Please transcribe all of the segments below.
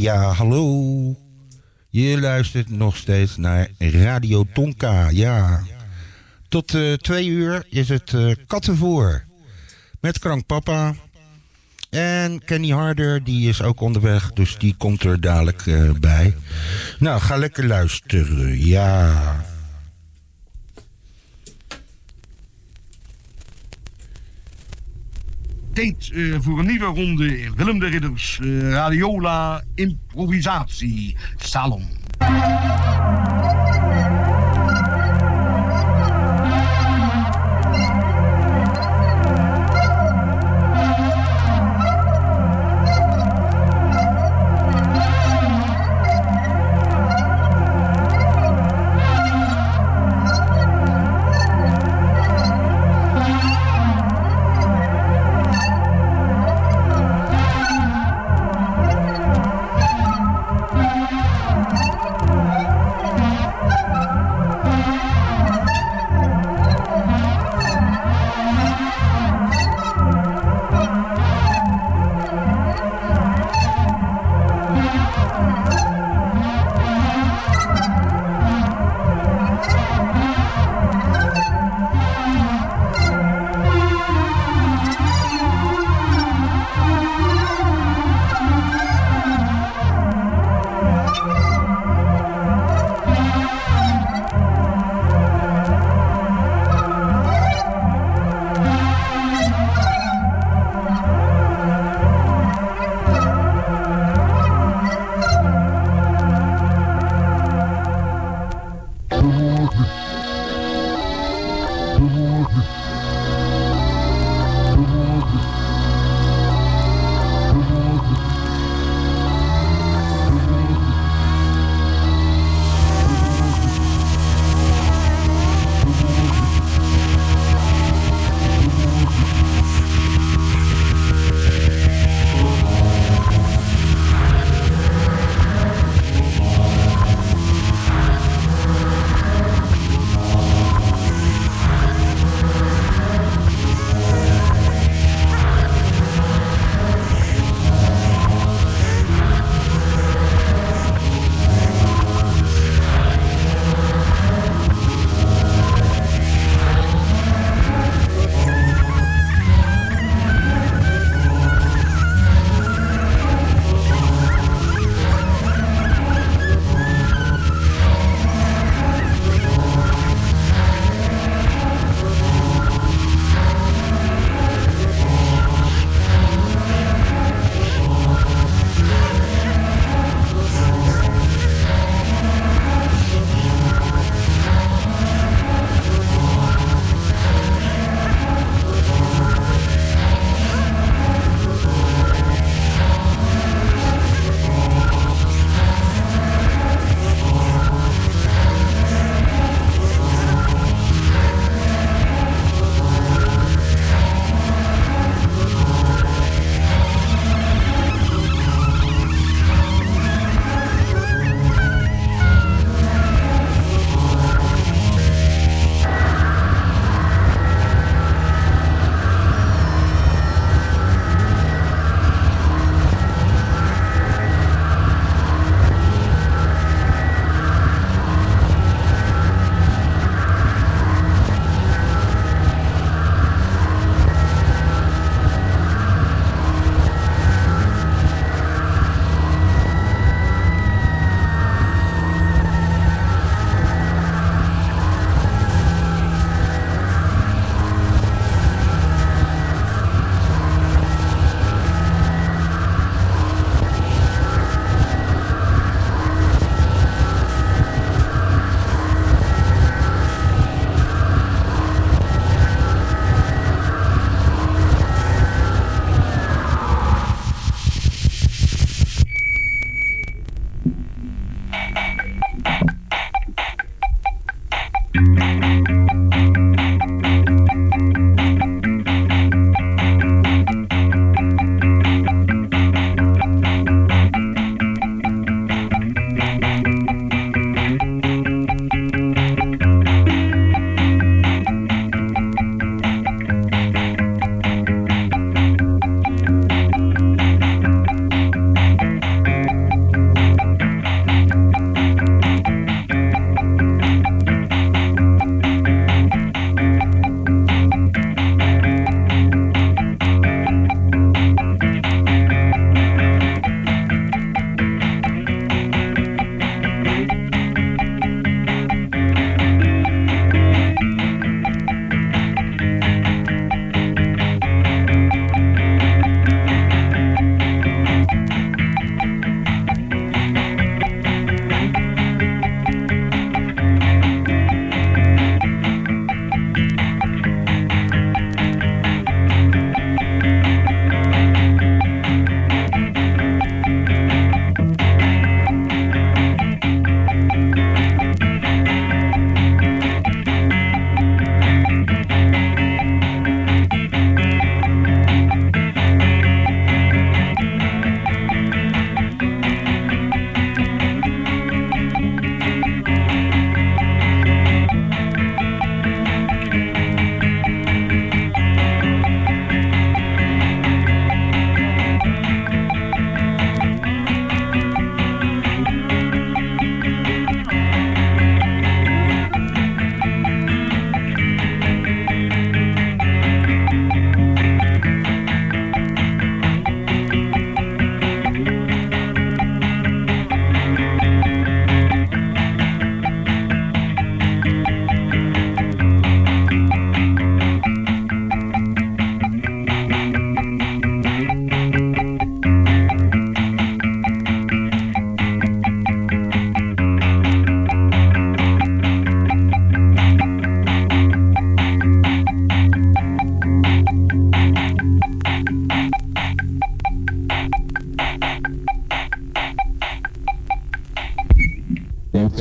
Ja, hallo. Je luistert nog steeds naar Radio Tonka, ja. Tot uh, twee uur is het uh, Kattenvoer. Met Krankpapa. En Kenny Harder, die is ook onderweg, dus die komt er dadelijk uh, bij. Nou, ga lekker luisteren, ja. Tijd uh, voor een nieuwe ronde in Willem de Ridders uh, Radiola Improvisatie Salon.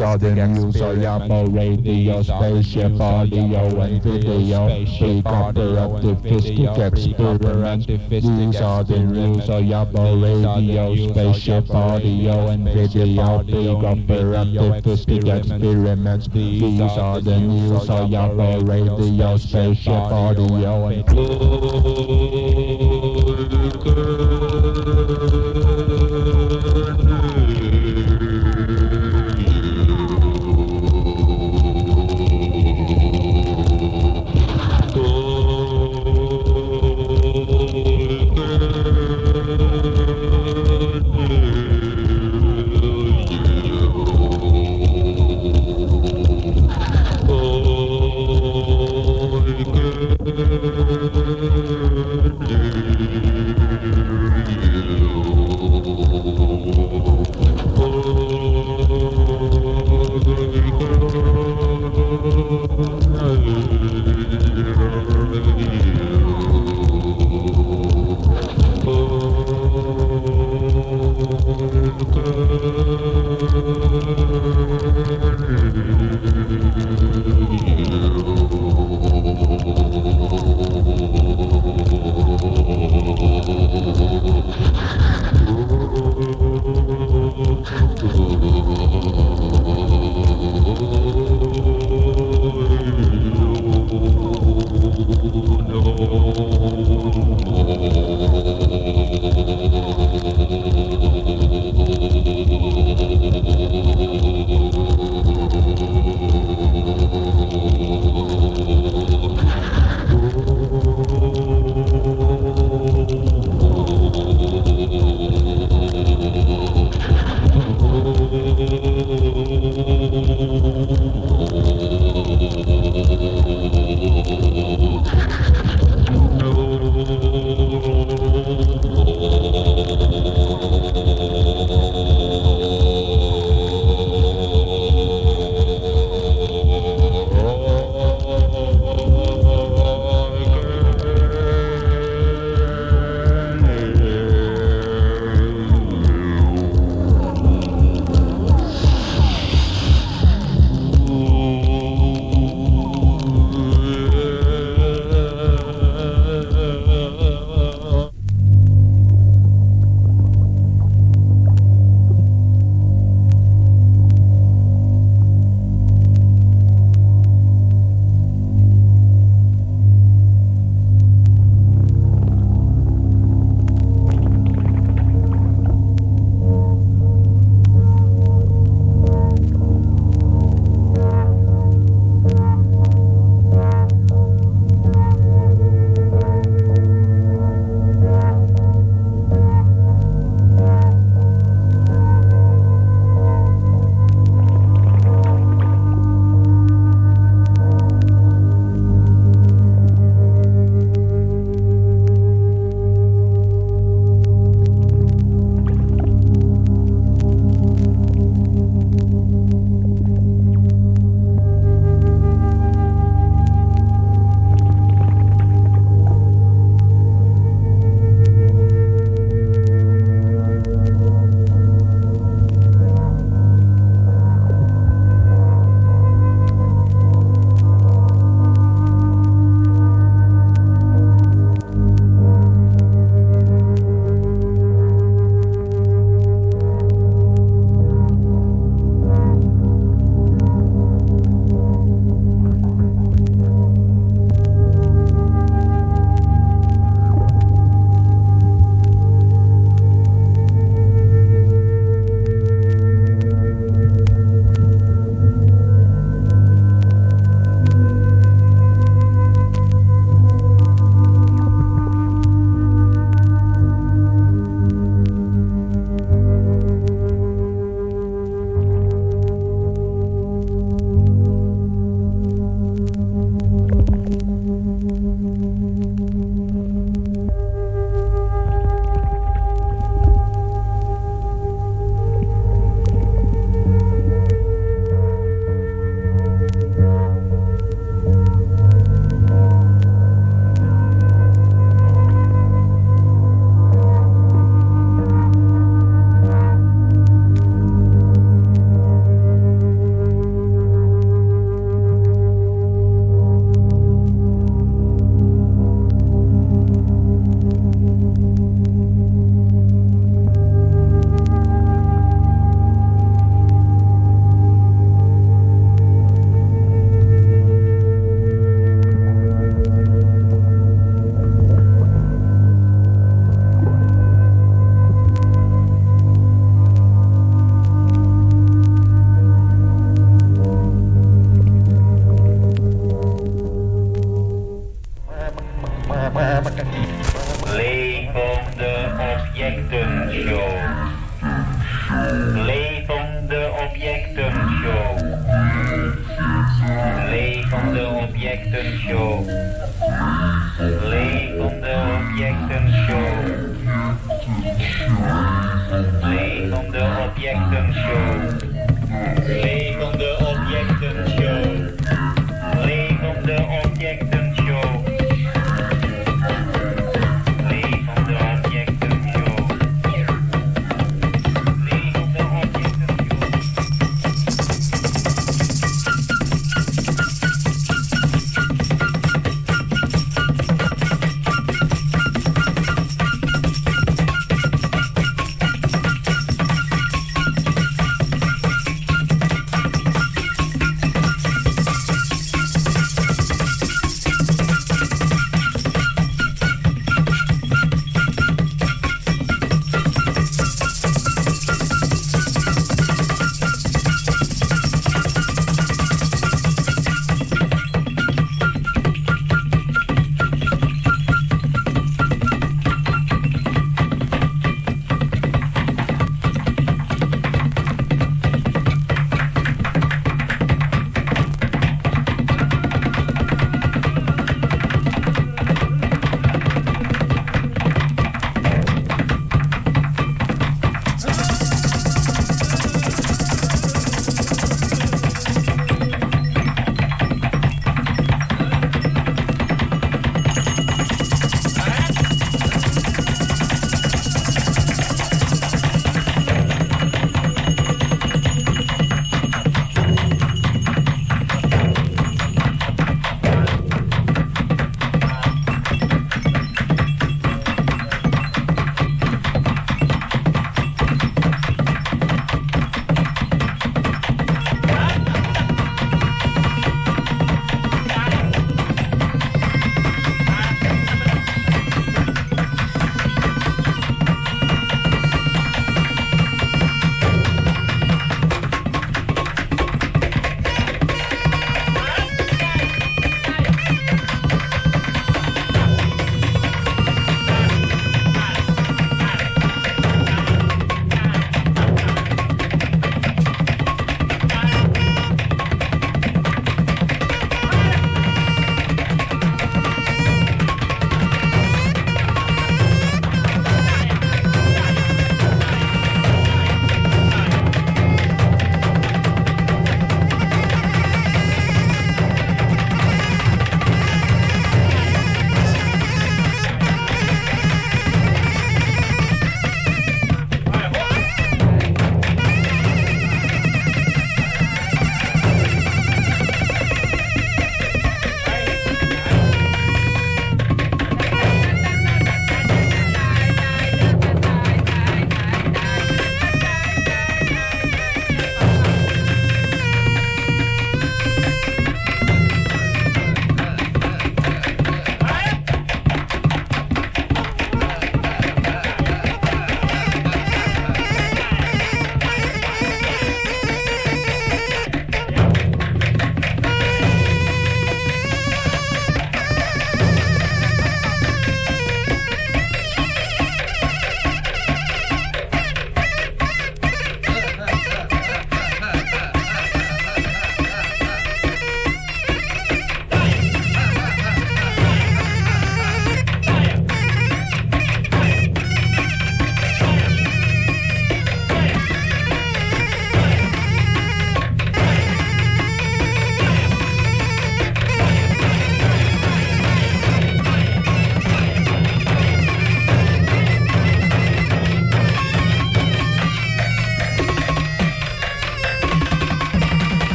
Are the news of Yamo Radio, spaceship audio and video. Big operative fistic experiment. These are the news of Yamo Radio, spaceship audio and video. Big operative fistic experiments. These are the news of Yamo Radio, spaceship audio and Oh,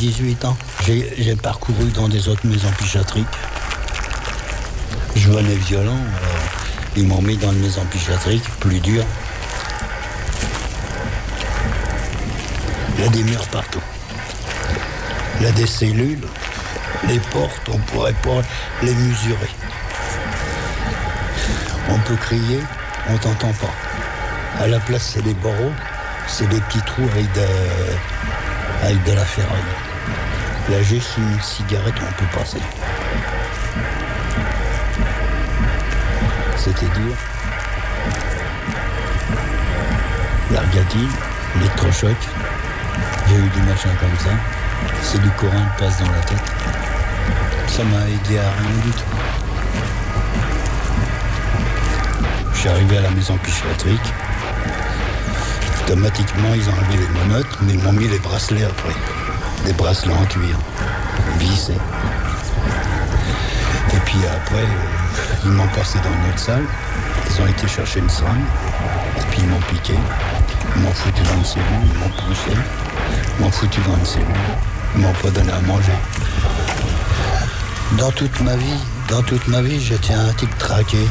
18 ans, j'ai parcouru dans des autres maisons psychiatriques. Je venais violent, alors ils m'ont mis dans une maison psychiatrique, plus dur. Il y a des murs partout. Il y a des cellules. Les portes, on pourrait pas les mesurer. On peut crier, on t'entend pas. À la place, c'est des barreaux, c'est des petits trous avec de, avec de la ferraille. Là, juste une cigarette, on peut passer. C'était dur. L'argatine, l'électrochoc, j'ai eu du machin comme ça. C'est du courant qui passe dans la tête. Ça m'a aidé à rien du tout. Je suis arrivé à la maison psychiatrique. Automatiquement, ils ont enlevé les menottes, mais ils m'ont mis les bracelets après. Des bracelets en cuir, vissés. Et puis après, euh, ils m'ont passé dans une autre salle. Ils ont été chercher une seringue. Et puis ils m'ont piqué. Ils m'ont foutu dans une cellule, ils m'ont poussé. Ils m'ont foutu dans une cellule. Ils m'ont pas donné à manger. Dans toute ma vie, dans toute ma vie, j'étais un type traqué.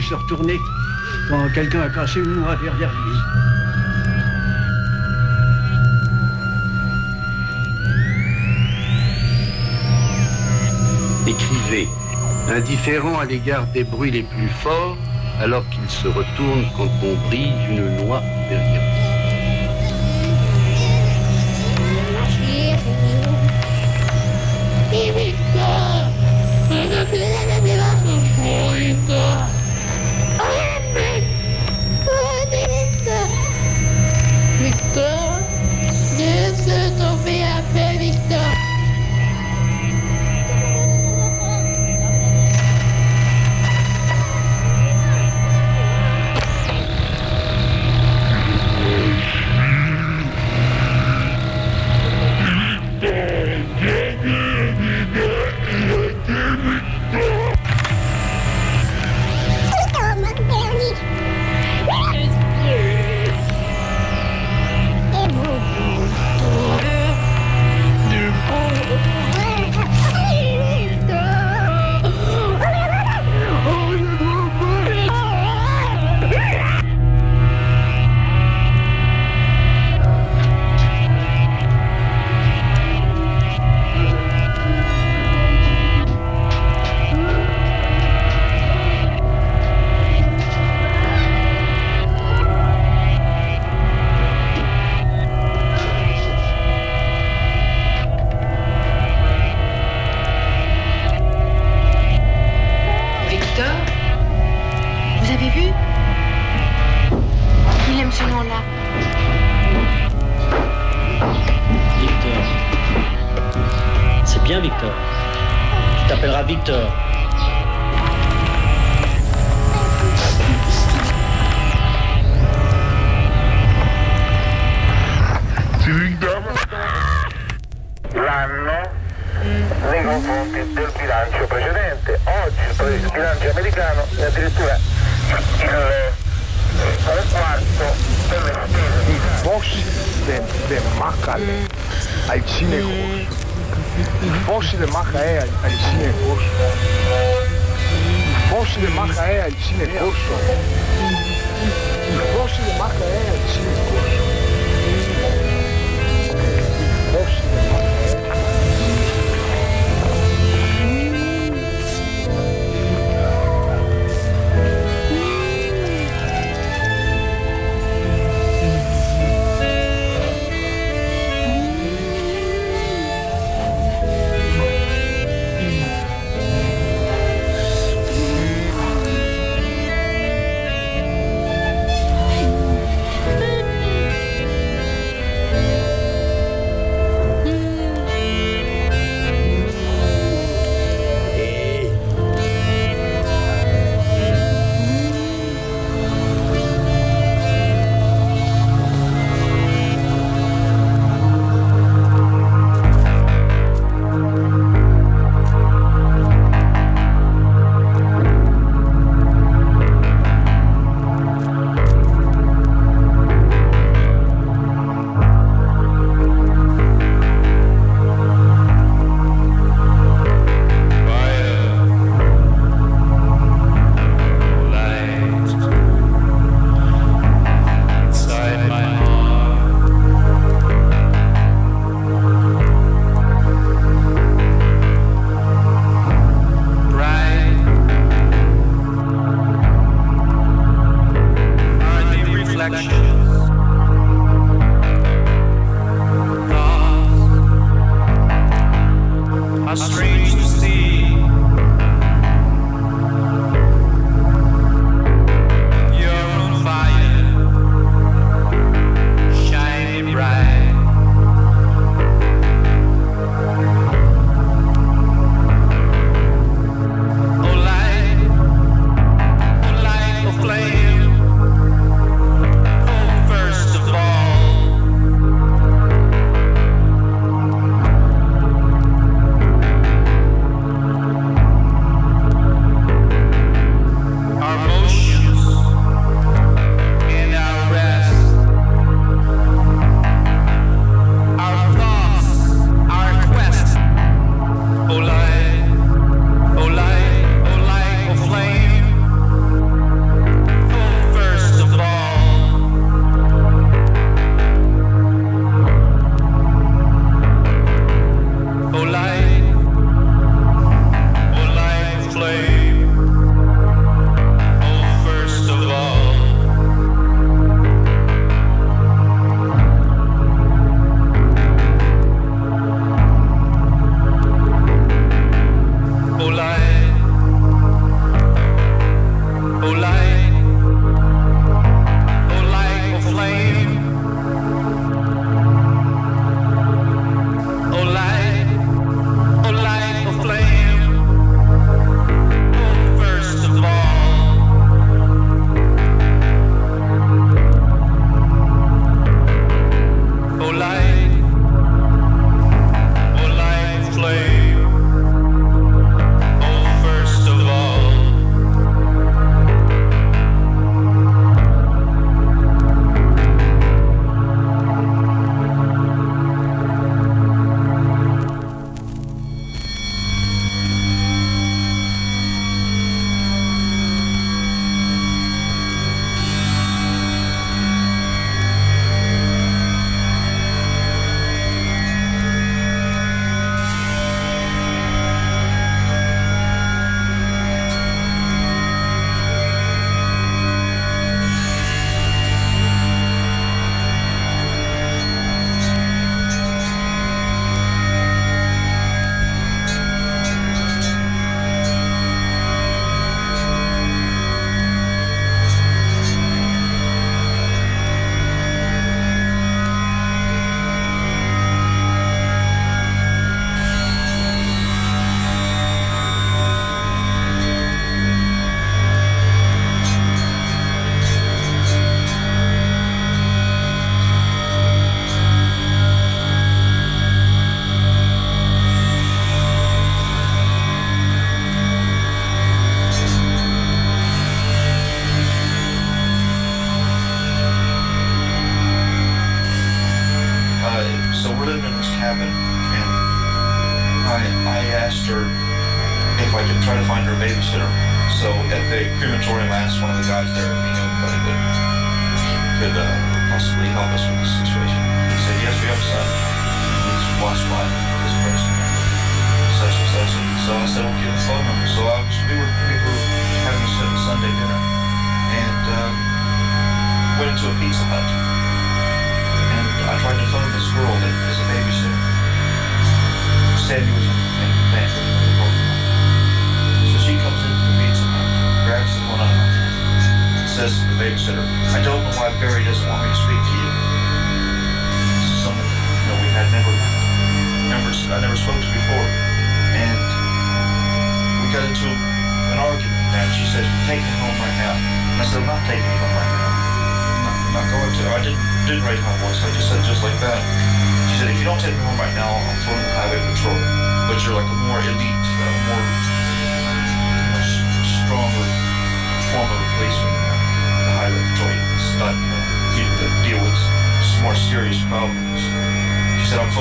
Se retourner quand quelqu'un a cassé une noix derrière lui. Écrivez, indifférent à l'égard des bruits les plus forts, alors qu'il se retourne quand on brise une noix derrière lui.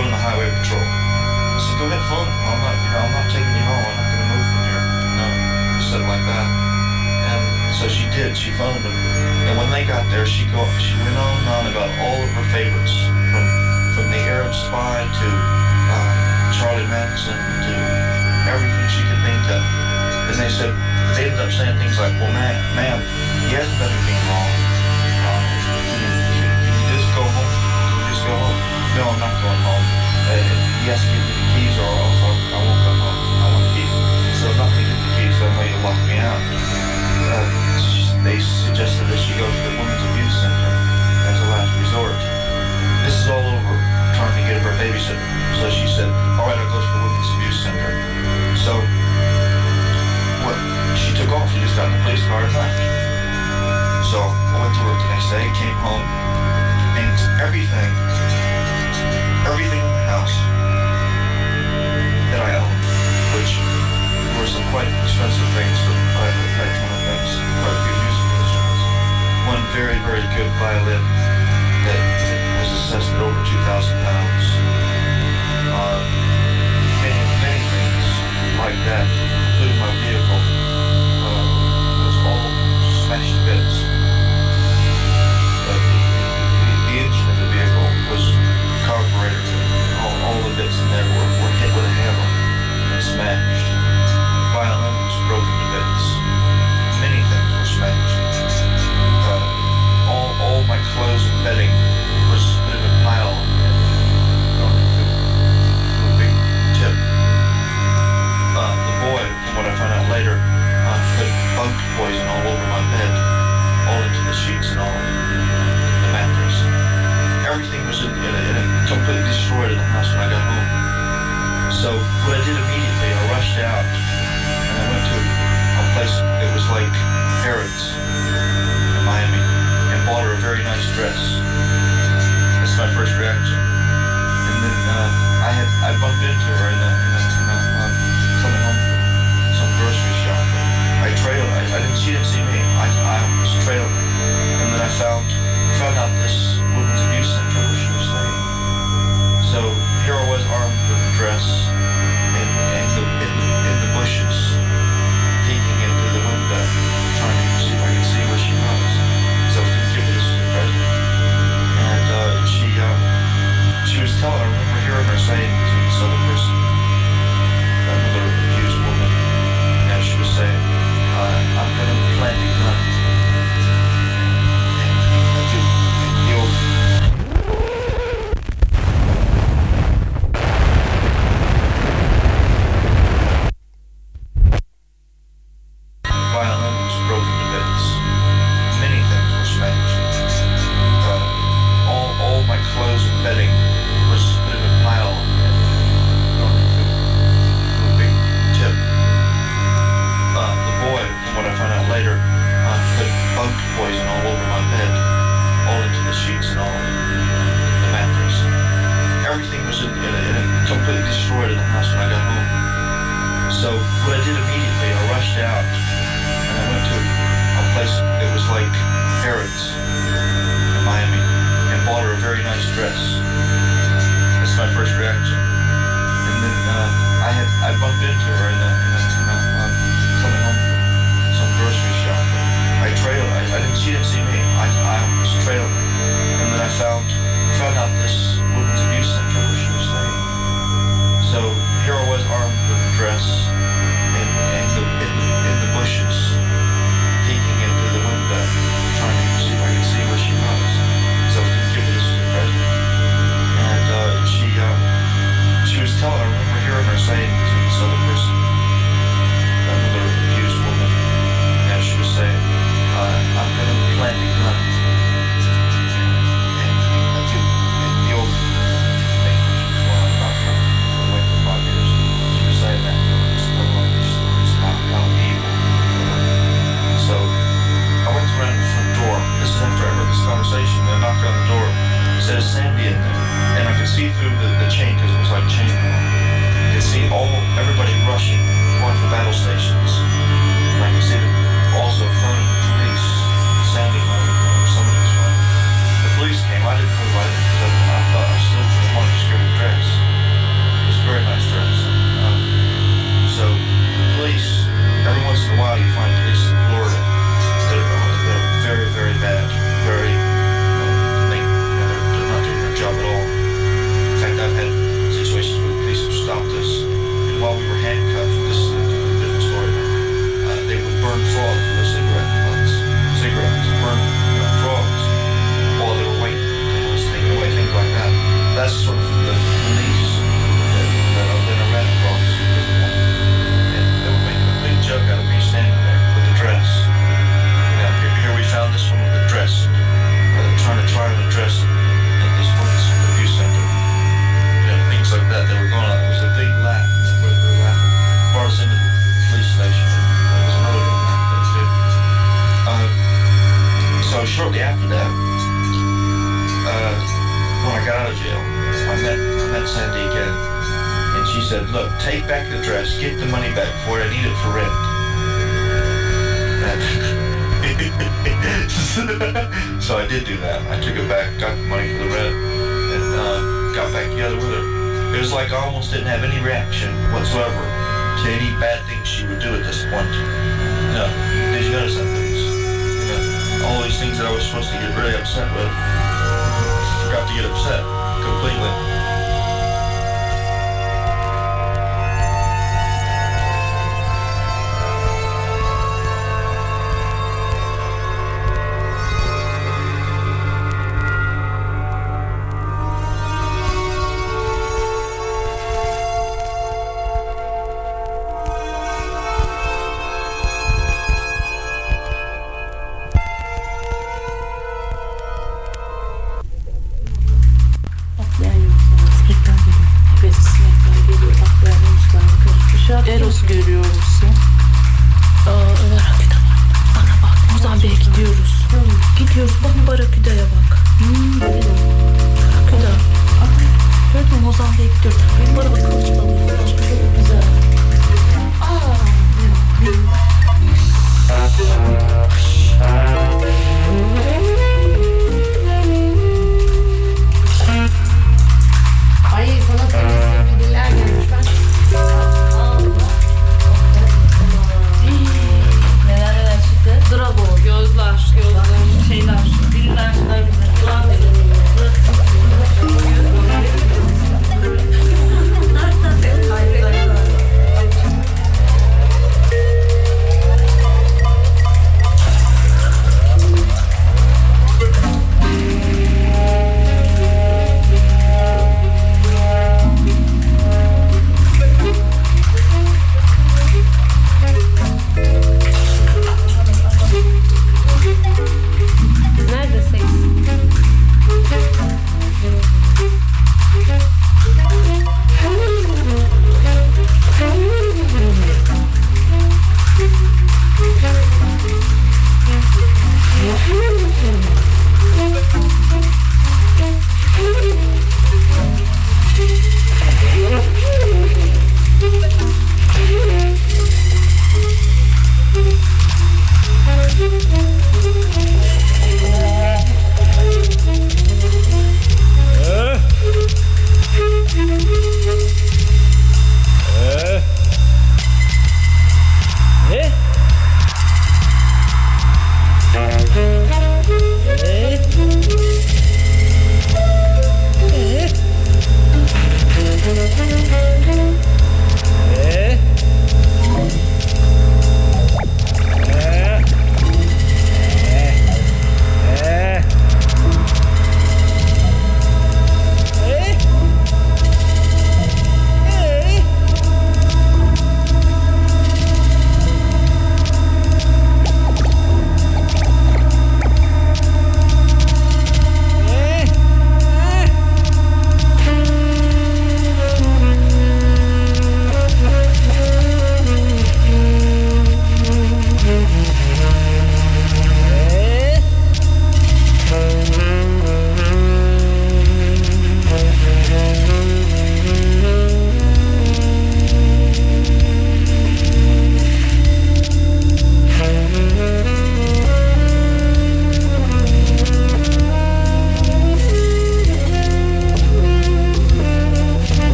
She said, I'm phoning the highway patrol. I said, go ahead, phone them. I'm not, you know, I'm not taking you home. I'm not going to move from here. No, I said it like that. And so she did. She phoned them. And when they got there, she go, she went on and on about all of her favorites, from from the Arab Spy to uh, Charlie Manson to everything she could think of. And they said they ended up saying things like, "Well, ma'am, ma'am he hasn't done anything wrong. No, I'm not going home. Uh, he give me the keys, or else I, I won't go home. I want to keep. So I'm not give the keys. Know you'll lock me out." Uh, they suggested that she go to the Women's Abuse Center as a last resort. This is all over trying to get her babysitter. So she said, all right, I'll go to the Women's Abuse Center. So what? She took off. She just got in the police car and left. So I went to work the next day, came home, and everything, everything house that I owned, which were some quite expensive things for private electronic things, quite a few musical instruments. One very, very good violin that was assessed at over 2,000 pounds. Uh, many, many things like that, All in there were, were hit with a hammer smashed. The violin was broken to bits. Many things were smashed. Uh, all, all my clothes and bedding was put in a pile into a big tip. The boy, from what I found out later, uh, put bug poison all over my bed, all into the sheets and all the mattress. Everything was in, in, a, in a completely destroyed in the house when I got home. So what I did immediately, I rushed out and I went to a place that was like Harrods in Miami and bought her a very nice dress. That's my first reaction. And then uh, I had I bumped into her in a, in in uh, coming home from some grocery shop. I trailed. I, I didn't. She didn't see me. I, I was trailing. And then I found here was armed with a dress in, in, the, in, the, in the bushes, peeking into the window, trying to see if I could see where she was. So I was this present. And uh, she, uh, she was telling, I remember hearing her saying to this other person,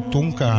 Tunca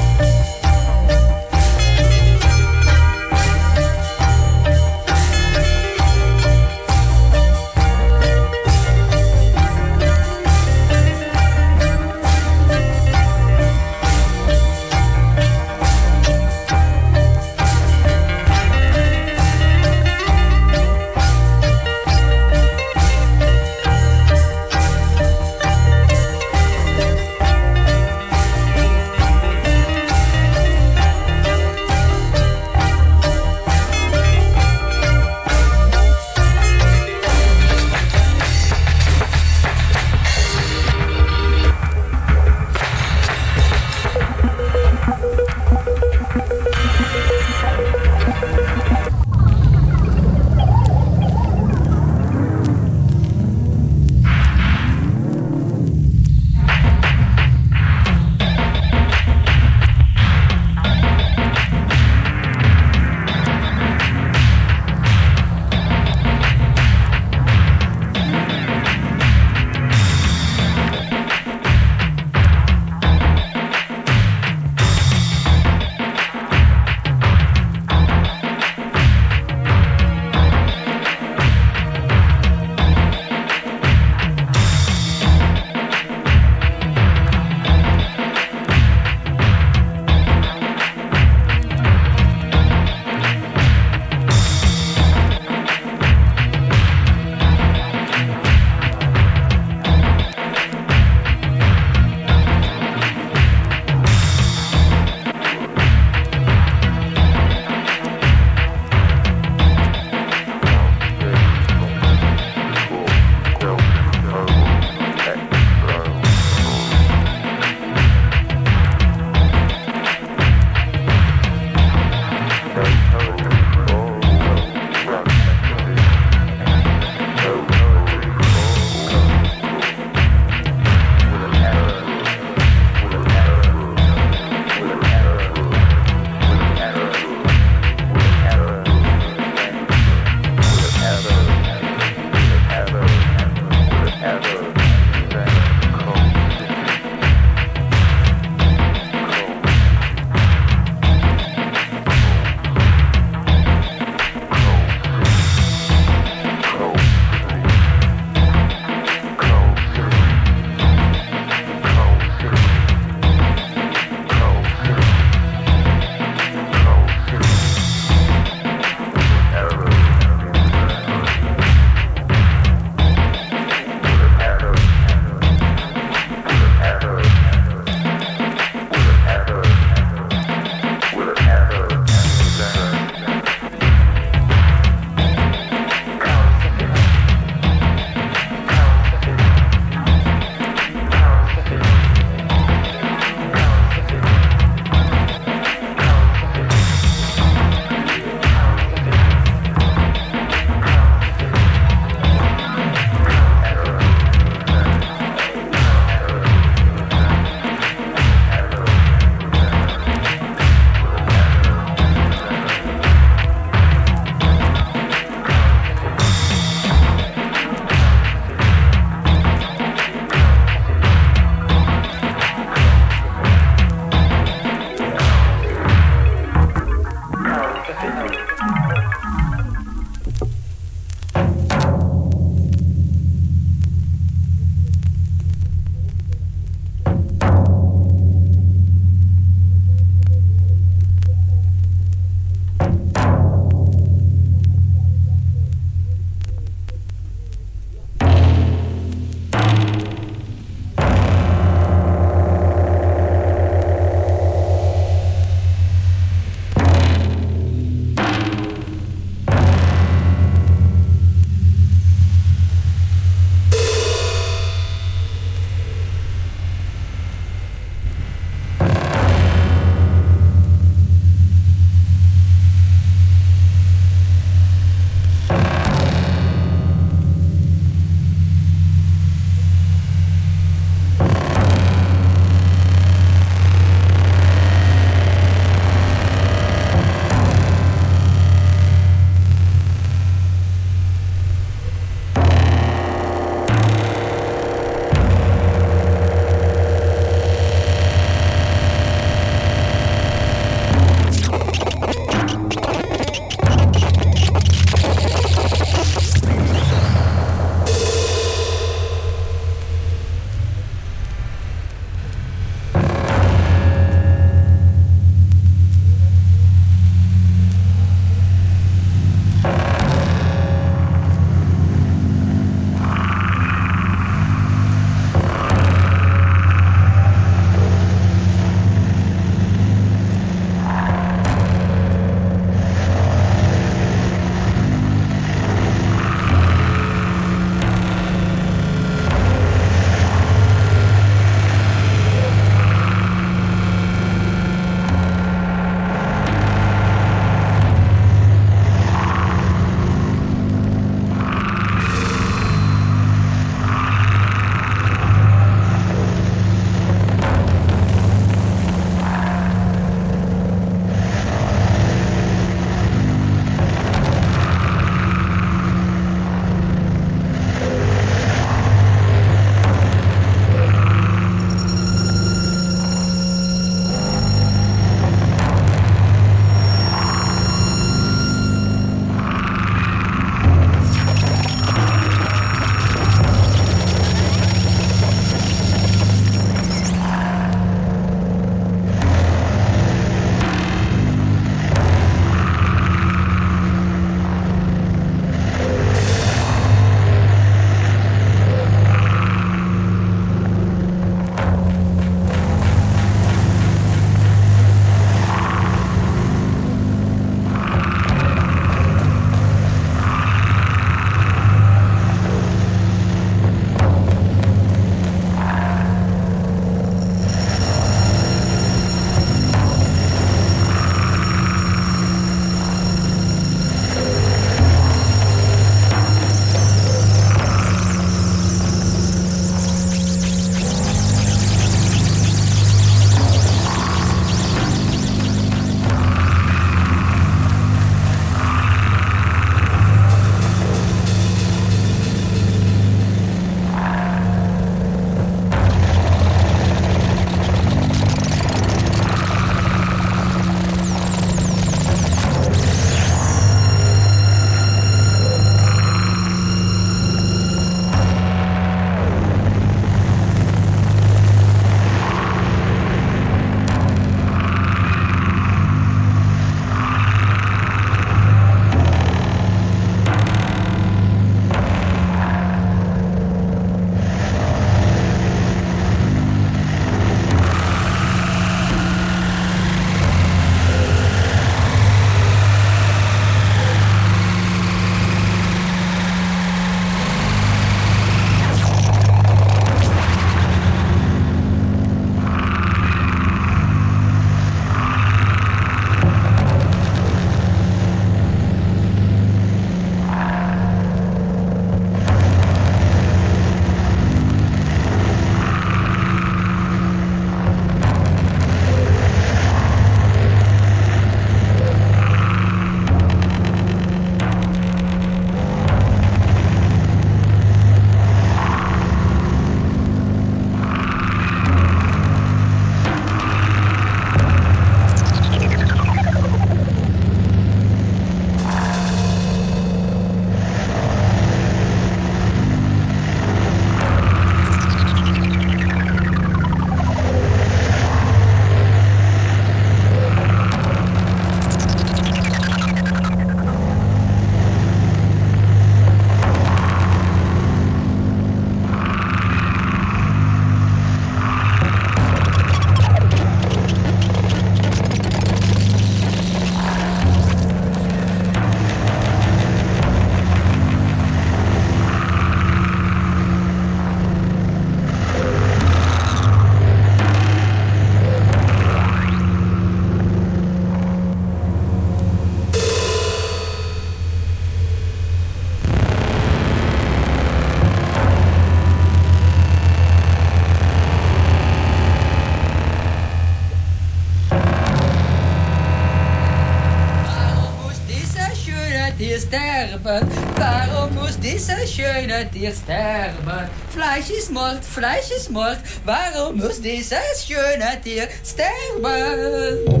Warum Waarom moest deze schöne Tier sterven? Fleisch is Mord, Fleisch is Mord. Waarom moet deze schöne Tier sterven?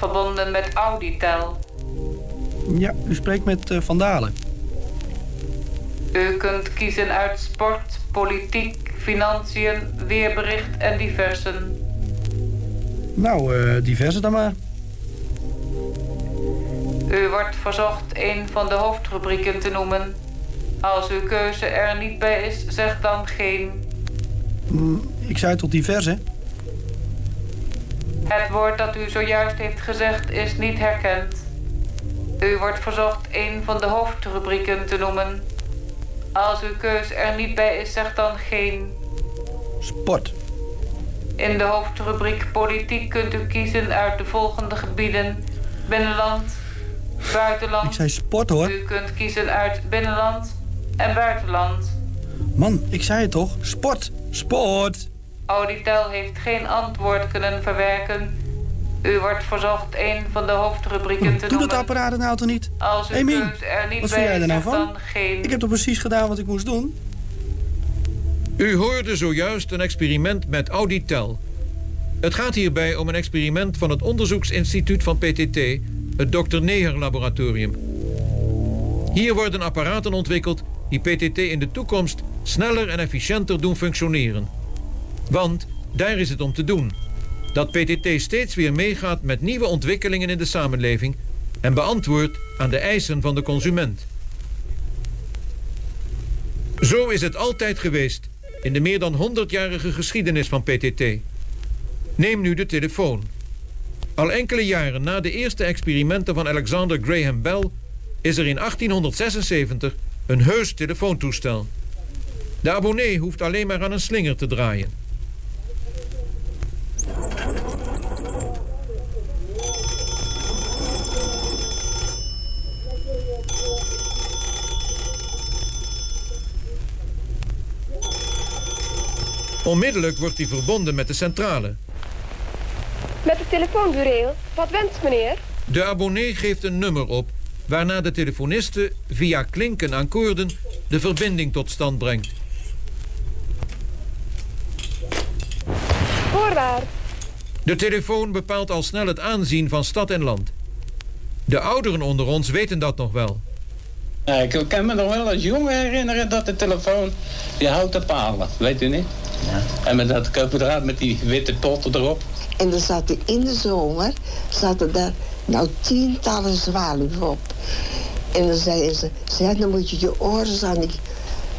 verbonden met Auditel. Ja, u spreekt met eh, Van Dalen. U kunt kiezen uit sport, politiek, financiën, weerbericht en diversen. Nou, eh, diverse dan maar. U wordt verzocht een van de hoofdrubrieken te noemen. Als uw keuze er niet bij is, zeg dan geen. Mm, ik zei tot diverse. Het woord dat u zojuist heeft gezegd is niet herkend. U wordt verzocht een van de hoofdrubrieken te noemen. Als uw keus er niet bij is, zeg dan geen. Sport. In de hoofdrubriek Politiek kunt u kiezen uit de volgende gebieden. Binnenland, buitenland. Ik zei sport hoor. U kunt kiezen uit binnenland en buitenland. Man, ik zei het toch? Sport. Sport. Auditel heeft geen antwoord kunnen verwerken. U wordt verzocht een van de hoofdrubrieken te Doe noemen. dat apparaat nou toch niet? Als Emin, keus er niet wat bij vind jij er nou van? dan geen. Ik heb toch precies gedaan wat ik moest doen? U hoorde zojuist een experiment met Auditel. Het gaat hierbij om een experiment van het onderzoeksinstituut van PTT, het Dr. Neher Laboratorium. Hier worden apparaten ontwikkeld die PTT in de toekomst sneller en efficiënter doen functioneren. Want daar is het om te doen. Dat PTT steeds weer meegaat met nieuwe ontwikkelingen in de samenleving en beantwoordt aan de eisen van de consument. Zo is het altijd geweest in de meer dan 100-jarige geschiedenis van PTT. Neem nu de telefoon. Al enkele jaren na de eerste experimenten van Alexander Graham Bell is er in 1876 een heus telefoontoestel. De abonnee hoeft alleen maar aan een slinger te draaien. Onmiddellijk wordt hij verbonden met de centrale. Met de telefoonbureel. Wat wenst meneer? De abonnee geeft een nummer op, waarna de telefoniste via klinken aan koorden de verbinding tot stand brengt. Voorwaar. De telefoon bepaalt al snel het aanzien van stad en land. De ouderen onder ons weten dat nog wel. Ja, ik kan me nog wel als jongen herinneren dat de telefoon die houten palen, weet u niet? En met dat koperdraad met die witte potten erop. En er zaten in de zomer zaten daar nou tientallen zwaluwen op. En dan zeiden ze, zeg, dan moet je je oren aan die,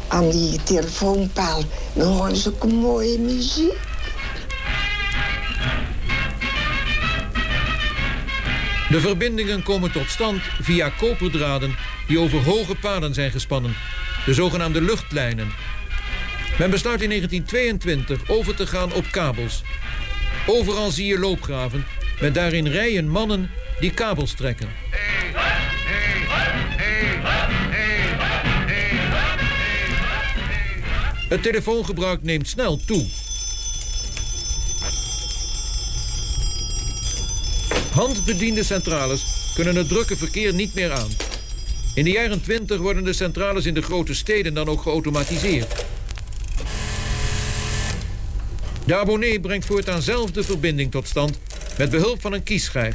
aan die telefoonpaal. Dan horen ze ook een mooie muziek. De verbindingen komen tot stand via koperdraden die over hoge paden zijn gespannen, de zogenaamde luchtlijnen. Men besluit in 1922 over te gaan op kabels. Overal zie je loopgraven met daarin rijen mannen die kabels trekken. Het telefoongebruik neemt snel toe. Handbediende centrales kunnen het drukke verkeer niet meer aan. In de jaren 20 worden de centrales in de grote steden dan ook geautomatiseerd. De abonnee brengt voortaan zelf de verbinding tot stand met behulp van een kiesschijf.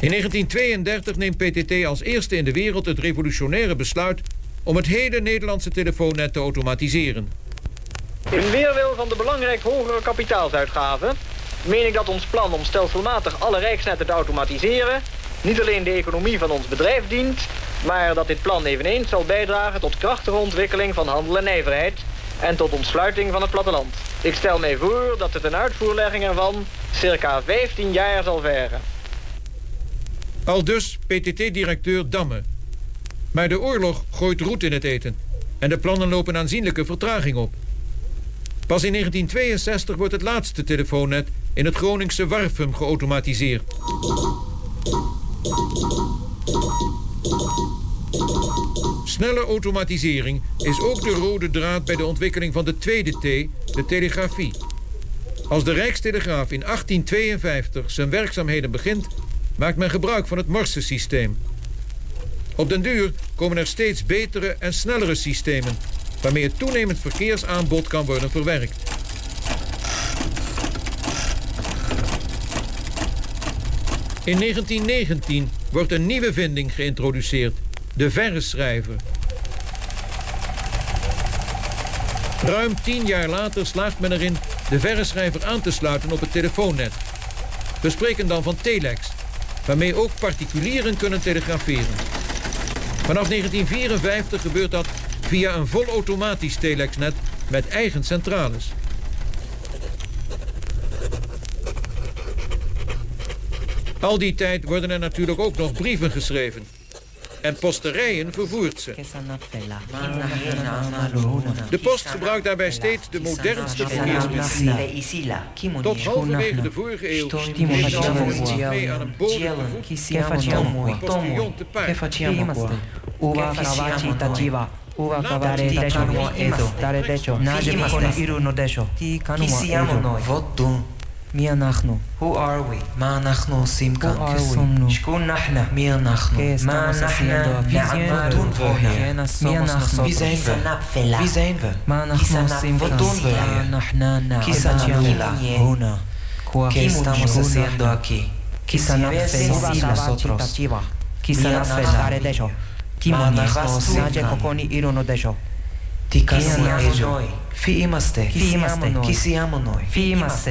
In 1932 neemt PTT als eerste in de wereld het revolutionaire besluit om het hele Nederlandse telefoonnet te automatiseren. In weerwil van de belangrijk hogere kapitaalsuitgaven meen ik dat ons plan om stelselmatig alle rijksnetten te automatiseren niet alleen de economie van ons bedrijf dient, maar dat dit plan eveneens zal bijdragen tot krachtige ontwikkeling van handel en nijverheid en tot ontsluiting van het platteland. Ik stel mij voor dat het een uitvoerlegging ervan circa 15 jaar zal vergen. Al dus PTT-directeur Damme. Maar de oorlog gooit roet in het eten en de plannen lopen aanzienlijke vertraging op. Pas in 1962 wordt het laatste telefoonnet in het Groningse Warfum geautomatiseerd. Snelle automatisering is ook de rode draad bij de ontwikkeling van de tweede T, de telegrafie. Als de Rijkstelegraaf in 1852 zijn werkzaamheden begint, maakt men gebruik van het Morse-systeem. Op den duur komen er steeds betere en snellere systemen, waarmee het toenemend verkeersaanbod kan worden verwerkt. In 1919 wordt een nieuwe vinding geïntroduceerd, de verreschrijver. Ruim tien jaar later slaagt men erin de verreschrijver aan te sluiten op het telefoonnet. We spreken dan van telex, waarmee ook particulieren kunnen telegraferen. Vanaf 1954 gebeurt dat via een volautomatisch telexnet met eigen centrales. Al die tijd worden er natuurlijk ook nog brieven geschreven. En posterijen vervoert ze. De post gebruikt daarbij steeds de modernste verkeersmiddelen. Tot halverwege de vorige eeuw mensen mee aan een bodem gevoed te paard. מי אנחנו? Who are we? מה אנחנו עושים כאן? Who are we? שכון נחנה. מי אנחנו? מה אנחנו? נעמדון והנה. מי אנחנו? מי זה אינבר? מי זה אינבר? מה אנחנו עושים כאן? מה נחנה נעמדון הונה. ¿Qué estamos haciendo aquí? Quizá no nosotros. Quizá no fela. מה אנחנו עושים כאן? תיכנסו אליו. פי אימסטה. פי אימסטה. כיסי אמונוי. פי אימסטה.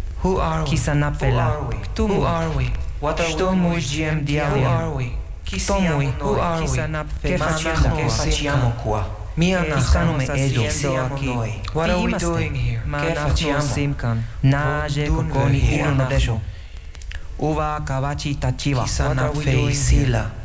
Kisanapela. Kto we? Što mój diem Who are we? Que facciamo qua? Mia nasanume ellos. What are we doing here? Que facciamo? Naje kokoni ino no desho. Uva kawachi tachiwa. Kisanapela.